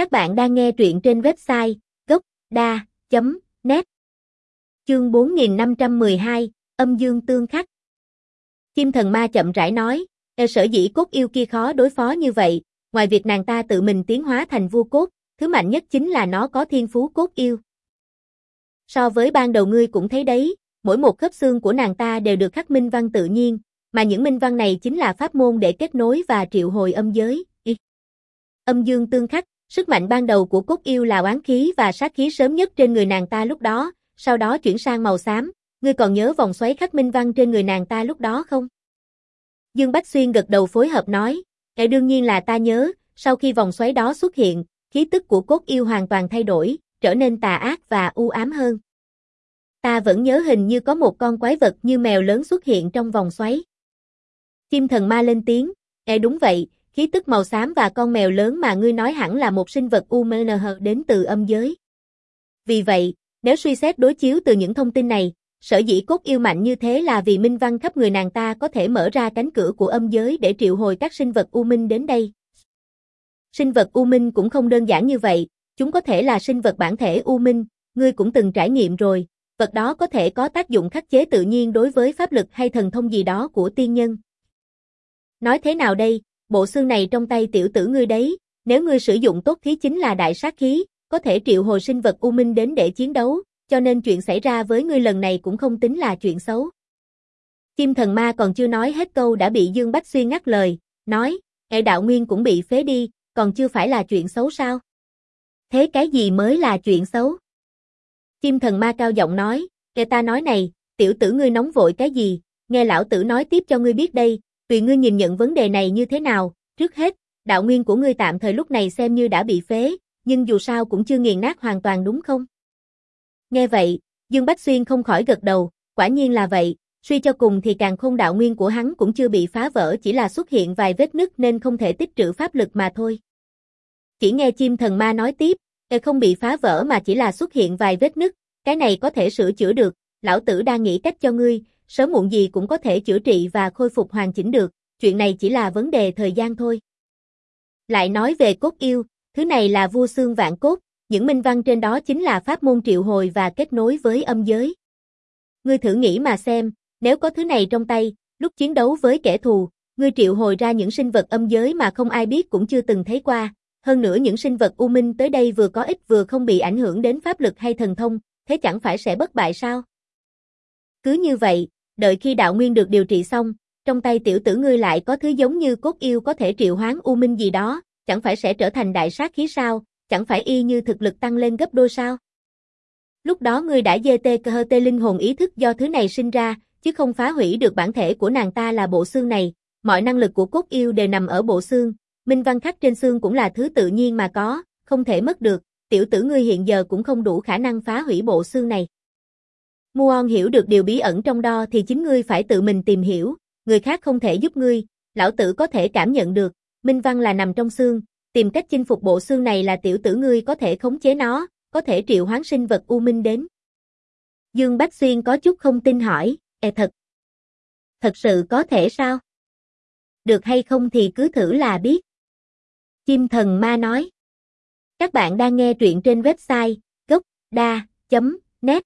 Các bạn đang nghe truyện trên website gốc.da.net Chương 4512, âm dương tương khắc Chim thần ma chậm rãi nói, e sở dĩ cốt yêu kia khó đối phó như vậy, ngoài việc nàng ta tự mình tiến hóa thành vua cốt, thứ mạnh nhất chính là nó có thiên phú cốt yêu. So với ban đầu ngươi cũng thấy đấy, mỗi một khớp xương của nàng ta đều được khắc minh văn tự nhiên, mà những minh văn này chính là pháp môn để kết nối và triệu hồi âm giới. Âm dương tương khắc, sức mạnh ban đầu của cốt yêu là oán khí và sát khí sớm nhất trên người nàng ta lúc đó, sau đó chuyển sang màu xám. Ngươi còn nhớ vòng xoáy khắc minh văn trên người nàng ta lúc đó không? Dương Bách Xuyên gật đầu phối hợp nói, "Kẻ đương nhiên là ta nhớ, sau khi vòng xoáy đó xuất hiện, khí tức của cốt yêu hoàn toàn thay đổi, trở nên tà ác và u ám hơn. Ta vẫn nhớ hình như có một con quái vật như mèo lớn xuất hiện trong vòng xoáy. kim thần ma lên tiếng, e đúng vậy, khí tức màu xám và con mèo lớn mà ngươi nói hẳn là một sinh vật UMNH đến từ âm giới. Vì vậy, nếu suy xét đối chiếu từ những thông tin này, sở dĩ cốt yêu mạnh như thế là vì minh văn khắp người nàng ta có thể mở ra cánh cửa của âm giới để triệu hồi các sinh vật U Minh đến đây. Sinh vật U Minh cũng không đơn giản như vậy, chúng có thể là sinh vật bản thể U Minh, ngươi cũng từng trải nghiệm rồi, vật đó có thể có tác dụng khắc chế tự nhiên đối với pháp lực hay thần thông gì đó của tiên nhân. Nói thế nào đây, bộ xương này trong tay tiểu tử ngươi đấy, nếu ngươi sử dụng tốt khí chính là đại sát khí, có thể triệu hồi sinh vật U Minh đến để chiến đấu, cho nên chuyện xảy ra với ngươi lần này cũng không tính là chuyện xấu. Kim thần ma còn chưa nói hết câu đã bị Dương Bách Xuyên ngắt lời, nói, hệ đạo nguyên cũng bị phế đi, còn chưa phải là chuyện xấu sao? Thế cái gì mới là chuyện xấu? Kim thần ma cao giọng nói, kẻ ta nói này, tiểu tử ngươi nóng vội cái gì, nghe lão tử nói tiếp cho ngươi biết đây, tùy ngươi nhìn nhận vấn đề này như thế nào, trước hết, đạo nguyên của ngươi tạm thời lúc này xem như đã bị phế, nhưng dù sao cũng chưa nghiền nát hoàn toàn đúng không? Nghe vậy, Dương Bách Xuyên không khỏi gật đầu, quả nhiên là vậy, suy cho cùng thì càng không đạo nguyên của hắn cũng chưa bị phá vỡ chỉ là xuất hiện vài vết nứt nên không thể tích trữ pháp lực mà thôi. Chỉ nghe chim thần ma nói tiếp, e không bị phá vỡ mà chỉ là xuất hiện vài vết nứt, cái này có thể sửa chữa được, lão tử đang nghĩ cách cho ngươi, sớm muộn gì cũng có thể chữa trị và khôi phục hoàn chỉnh được, chuyện này chỉ là vấn đề thời gian thôi. Lại nói về cốt yêu, thứ này là vua xương vạn cốt, những minh văn trên đó chính là pháp môn triệu hồi và kết nối với âm giới. Ngươi thử nghĩ mà xem, nếu có thứ này trong tay, lúc chiến đấu với kẻ thù, ngươi triệu hồi ra những sinh vật âm giới mà không ai biết cũng chưa từng thấy qua, hơn nữa những sinh vật u minh tới đây vừa có ích vừa không bị ảnh hưởng đến pháp lực hay thần thông, thế chẳng phải sẽ bất bại sao? Cứ như vậy, đợi khi đạo nguyên được điều trị xong, trong tay tiểu tử ngươi lại có thứ giống như cốt yêu có thể triệu hoán u minh gì đó, chẳng phải sẽ trở thành đại sát khí sao, chẳng phải y như thực lực tăng lên gấp đôi sao? Lúc đó ngươi đã dê tê cơ tê linh hồn ý thức do thứ này sinh ra, chứ không phá hủy được bản thể của nàng ta là bộ xương này, mọi năng lực của cốt yêu đều nằm ở bộ xương, minh văn khắc trên xương cũng là thứ tự nhiên mà có, không thể mất được, tiểu tử ngươi hiện giờ cũng không đủ khả năng phá hủy bộ xương này. Muon hiểu được điều bí ẩn trong đó thì chính ngươi phải tự mình tìm hiểu, người khác không thể giúp ngươi, lão tử có thể cảm nhận được, minh văn là nằm trong xương, tìm cách chinh phục bộ xương này là tiểu tử ngươi có thể khống chế nó, có thể triệu hoán sinh vật u minh đến. Dương Bách Xuyên có chút không tin hỏi, e thật. Thật sự có thể sao? Được hay không thì cứ thử là biết. Chim thần ma nói. Các bạn đang nghe truyện trên website gocda.net